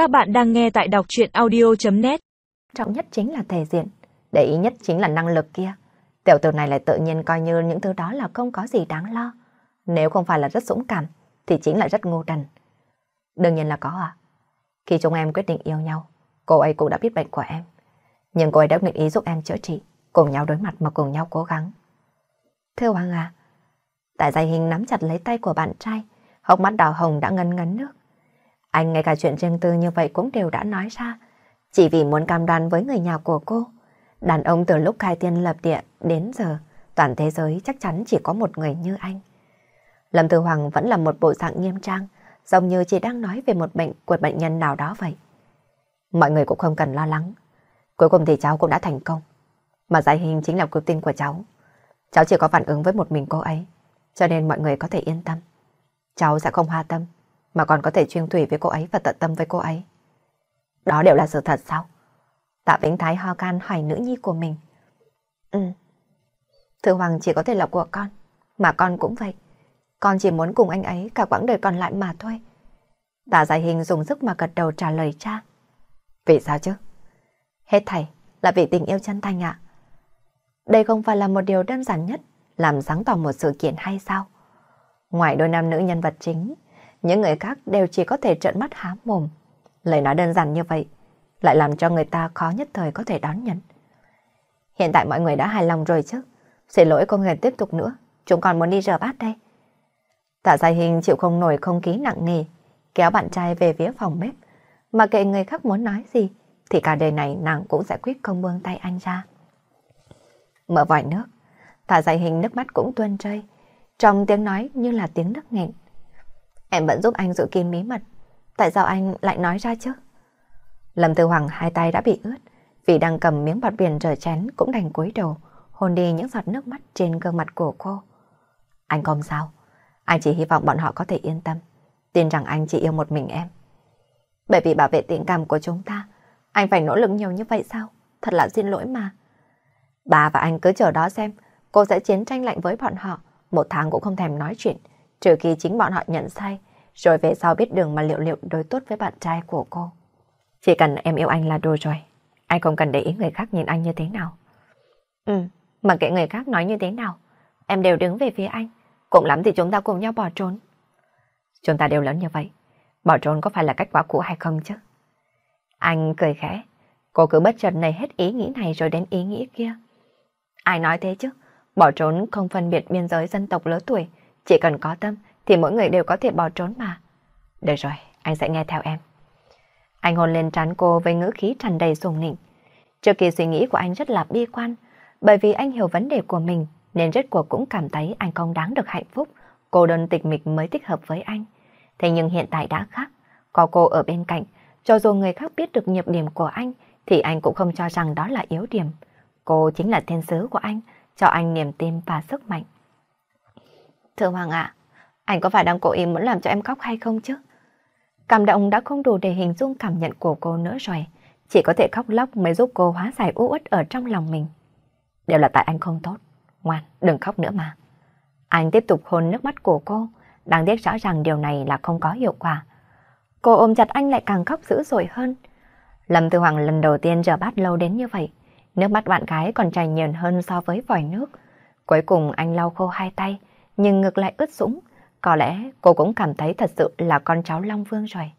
Các bạn đang nghe tại đọc chuyện audio.net Trọng nhất chính là thể diện, để ý nhất chính là năng lực kia. Tiểu tử này lại tự nhiên coi như những thứ đó là không có gì đáng lo. Nếu không phải là rất dũng cảm, thì chính là rất ngu đần. Đương nhiên là có à. Khi chúng em quyết định yêu nhau, cô ấy cũng đã biết bệnh của em. Nhưng cô ấy đã nguyện ý giúp em chữa trị, cùng nhau đối mặt mà cùng nhau cố gắng. Thưa Hoàng à, tại giày hình nắm chặt lấy tay của bạn trai, hốc mắt đỏ hồng đã ngấn ngấn nước. Anh ngay cả chuyện riêng tư như vậy cũng đều đã nói ra, chỉ vì muốn cam đoan với người nhà của cô. Đàn ông từ lúc khai tiên lập địa đến giờ, toàn thế giới chắc chắn chỉ có một người như anh. Lâm Tư Hoàng vẫn là một bộ dạng nghiêm trang, giống như chỉ đang nói về một bệnh của bệnh nhân nào đó vậy. Mọi người cũng không cần lo lắng. Cuối cùng thì cháu cũng đã thành công. Mà giải hình chính là cứu tinh của cháu. Cháu chỉ có phản ứng với một mình cô ấy, cho nên mọi người có thể yên tâm. Cháu sẽ không hoa tâm, mà còn có thể chuyên thủy với cô ấy và tận tâm với cô ấy. Đó đều là sự thật sao? Tạ Vĩnh Thái ho can hỏi nữ nhi của mình. Ừ. Thư Hoàng chỉ có thể là của con, mà con cũng vậy. Con chỉ muốn cùng anh ấy cả quãng đời còn lại mà thôi. Tạ giải hình dùng sức mà gật đầu trả lời cha. Vì sao chứ? Hết thầy là vì tình yêu chân thành ạ. Đây không phải là một điều đơn giản nhất làm sáng tỏ một sự kiện hay sao? Ngoài đôi nam nữ nhân vật chính, những người khác đều chỉ có thể trợn mắt há mồm. Lời nói đơn giản như vậy lại làm cho người ta khó nhất thời có thể đón nhận. Hiện tại mọi người đã hài lòng rồi chứ. Xin lỗi không hề tiếp tục nữa. Chúng còn muốn đi rửa bát đây. Tạ Gia Hình chịu không nổi không khí nặng nề, kéo bạn trai về phía phòng bếp. Mà kệ người khác muốn nói gì, thì cả đời này nàng cũng sẽ quyết không buông tay anh ra. Mở vòi nước, Tạ Gia Hình nước mắt cũng tuôn rơi, trong tiếng nói như là tiếng nước nghẹn. Em vẫn giúp anh giữ kín bí mật, tại sao anh lại nói ra chứ? Lâm Tư Hoàng hai tay đã bị ướt, vì đang cầm miếng bọt biển rửa chén cũng đành cúi đầu, hôn đi những giọt nước mắt trên gương mặt của cô. Anh không sao, anh chỉ hy vọng bọn họ có thể yên tâm, tin rằng anh chỉ yêu một mình em. Bởi vì bảo vệ tình cảm của chúng ta, anh phải nỗ lực nhiều như vậy sao? Thật là xin lỗi mà. Bà và anh cứ chờ đó xem, cô sẽ chiến tranh lạnh với bọn họ, một tháng cũng không thèm nói chuyện, trừ khi chính bọn họ nhận sai, rồi về sau biết đường mà liệu liệu đối tốt với bạn trai của cô. Chỉ cần em yêu anh là đủ rồi, anh không cần để ý người khác nhìn anh như thế nào. Ừ, mà kệ người khác nói như thế nào, em đều đứng về phía anh, cũng lắm thì chúng ta cùng nhau bỏ trốn. Chúng ta đều lớn như vậy, bỏ trốn có phải là cách quá cũ hay không chứ? Anh cười khẽ, cô cứ bất chợt này hết ý nghĩ này rồi đến ý nghĩ kia. Ai nói thế chứ? Bỏ trốn không phân biệt biên giới dân tộc lớn tuổi, chỉ cần có tâm thì mỗi người đều có thể bỏ trốn mà. Được rồi, anh sẽ nghe theo em. Anh hôn lên trán cô với ngữ khí tràn đầy sùng nịnh. Trước kỳ suy nghĩ của anh rất là bi quan, bởi vì anh hiểu vấn đề của mình nên rất cuộc cũng cảm thấy anh không đáng được hạnh phúc, cô đơn tịch mịch mới thích hợp với anh. Thế nhưng hiện tại đã khác, có cô ở bên cạnh, cho dù người khác biết được nhược điểm của anh thì anh cũng không cho rằng đó là yếu điểm. Cô chính là thiên sứ của anh, cho anh niềm tin và sức mạnh. Thưa Hoàng ạ, anh có phải đang cố ý muốn làm cho em khóc hay không chứ? Cảm động đã không đủ để hình dung cảm nhận của cô nữa rồi. Chỉ có thể khóc lóc mới giúp cô hóa giải u uất ở trong lòng mình. Đều là tại anh không tốt. Ngoan, đừng khóc nữa mà. Anh tiếp tục hôn nước mắt của cô. đáng tiếc rõ ràng điều này là không có hiệu quả. Cô ôm chặt anh lại càng khóc dữ dội hơn. Lâm Tư Hoàng lần đầu tiên rửa bát lâu đến như vậy. Nước mắt bạn gái còn chảy nhiều hơn so với vòi nước. Cuối cùng anh lau khô hai tay, nhưng ngực lại ướt sũng. Có lẽ cô cũng cảm thấy thật sự là con cháu Long Vương rồi.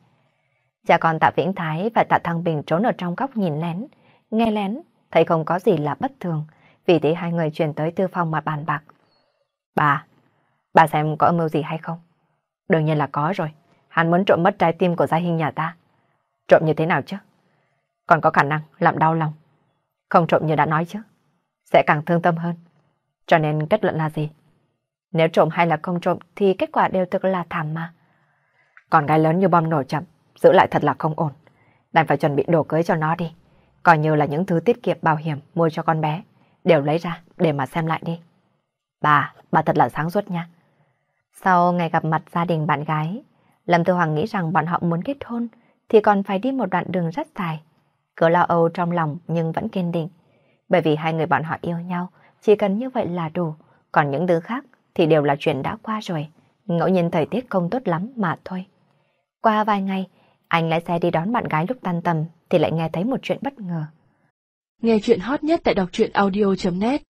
Cha con tạ Vĩnh Thái và tạ Thăng Bình trốn ở trong góc nhìn lén, nghe lén, thấy không có gì là bất thường, vì thế hai người chuyển tới tư phòng mà bàn bạc. Bà, bà xem có âm mưu gì hay không? Đương nhiên là có rồi, hắn muốn trộm mất trái tim của gia hình nhà ta. Trộm như thế nào chứ? Còn có khả năng làm đau lòng. Không trộm như đã nói chứ, sẽ càng thương tâm hơn. Cho nên kết luận là gì? Nếu trộm hay là không trộm thì kết quả đều thực là thảm mà. Còn gái lớn như bom nổ chậm, giữ lại thật là không ổn. Đành phải chuẩn bị đồ cưới cho nó đi. Coi như là những thứ tiết kiệm bảo hiểm mua cho con bé. Đều lấy ra để mà xem lại đi. Bà, bà thật là sáng suốt nha. Sau ngày gặp mặt gia đình bạn gái, Lâm Tư Hoàng nghĩ rằng bọn họ muốn kết hôn thì còn phải đi một đoạn đường rất dài. Cứ lo âu trong lòng nhưng vẫn kiên định. Bởi vì hai người bọn họ yêu nhau, chỉ cần như vậy là đủ. Còn những thứ khác thì đều là chuyện đã qua rồi. Ngẫu nhiên thời tiết không tốt lắm mà thôi. Qua vài ngày, Anh lái xe đi đón bạn gái lúc tan tầm thì lại nghe thấy một chuyện bất ngờ. Nghe chuyện hot nhất tại đọc truyện audio.net